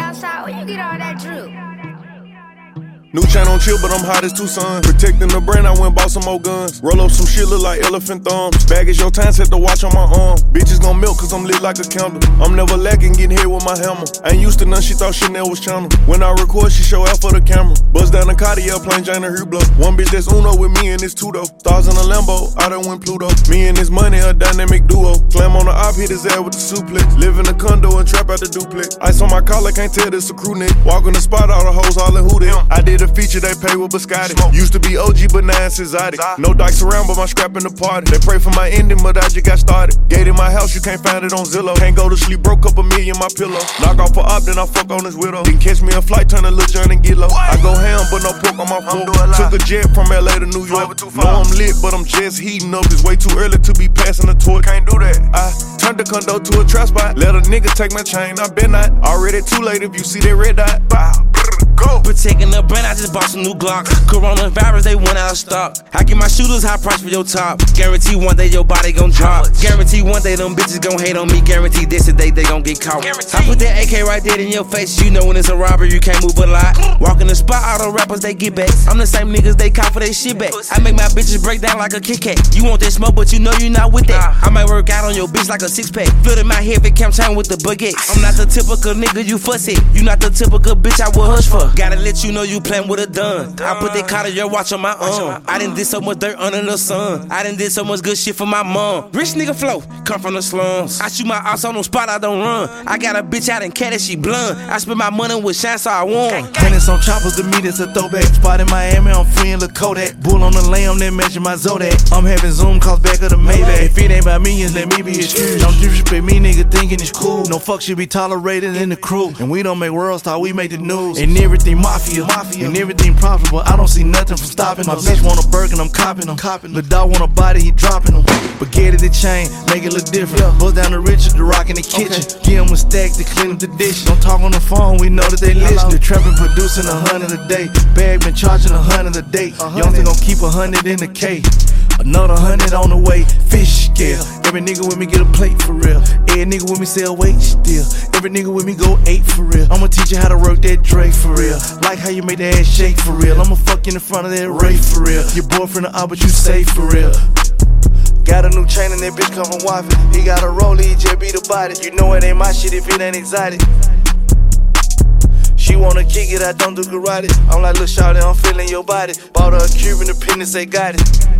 Southside, where you get all that drip? New chain on chill, but I'm hot as two suns. Protecting the brand, I went bought some more guns. Roll up some shit, look like elephant thumbs. Bag is your time, set the watch on my arm. Bitches gon' milk, cause I'm lit like a candle. I'm never lacking, getting hit with my hammer. Ain't used to none, she thought Chanel was channel. When I record, she show out for the camera. Buzz the Cartier, plain Jane and Hublot. One bitch that's Uno with me and it's two though. Stars in a Lambo, I done went Pluto. Me and this money, a dynamic duo. Slam on the op, hit his ass with the suplex. Live in a condo and trap out the duplex. Ice on my collar, can't tell this a crew neck. Walk on the spot, all the hoes all in them. I did a feature, they pay with biscotti. Used to be OG, but now it's exotic. No dikes around, but my scrap in the party. They pray for my ending, but I just got started. Gate in my house, you can't find it on Zillow. Can't go to sleep, broke up a million my pillow. Knock off a op, then I fuck on his widow. Didn't catch me a flight, turn a little journey and get low. I go ham, but no pork on my fork. Took a jet from LA to New York. Know I'm lit, but I'm just heating up. It's way too early to be passing the torch. Can't do that. I turned the condo to a trap spot. Let a nigga take my chain, I been not. Already too late if you see that red dot. Bow. Go. Protecting the brand, I just bought some new Glock. Coronavirus, they went out of stock. I give my shooters high price for your top. Guarantee one day your body gon' drop. Guarantee one day them bitches gon' hate on me. Guarantee this a day they gon' get caught. I put that AK right there in your face. You know when it's a robbery, you can't move a lot. Walk in the spot, all the rappers they get back. I'm the same niggas they call for their shit back. I make my bitches break down like a Kit Kat. You want that smoke, but you know you not with that. I might work out on your bitch like a six pack. Flooded my head if camp town with the baguette. I'm not the typical nigga you fussy. You not the typical bitch I would hush for. Gotta let you know you playin' with a done. I put that Cartier watch on my arm. I done did so much dirt under the sun. I done did so much good shit for my mom. Rich nigga flow, come from the slums. I shoot my ass on no spot, I don't run. I got a bitch out in cat and she blunt. I spend my money with shine so I won. Tennis on choppers to me, that's a throwback. Spot in Miami, I'm free in the Kodak. Bull on the lamb, then measure my Zodak. I'm having Zoom calls back of the Maybach. If it ain't about millions, let me be excused. Don't disrespect me, nigga, thinking it's cool. No fuck should be tolerated in the crew. And we don't make world star, we make the news. And everything mafia, mafia, and everything profitable. I don't see nothing from stopping My bitch want a Birkin, I'm copping them. The dog want a body, he dropping them. But get it the chain, make it look different. Bust down the Richard, the rock in the kitchen. Give him a stack to clean up the dish. Don't talk on the phone, we know that they listen. The trapping producing a hundred a day. Bag been charging a hundred a day. Young gon' keep a hundred in the K. Another hundred on the way, fish scale. Every nigga with me get a plate for real. Every nigga with me sell weight still. Every nigga with me go eight for real. I'ma teach you how to work that Drake for real. Like how you make that ass shake for real. I'ma fuck in front of that Ray for real. Your boyfriend a but you safe for real. Got a new chain and that bitch come from Waffle. He got a roller, he just beat the body. You know it ain't my shit if it ain't exotic. She wanna kick it, I don't do karate. I'm like, look, shawty, I'm feeling your body. Bought her a Cuban, the pen and say, got it.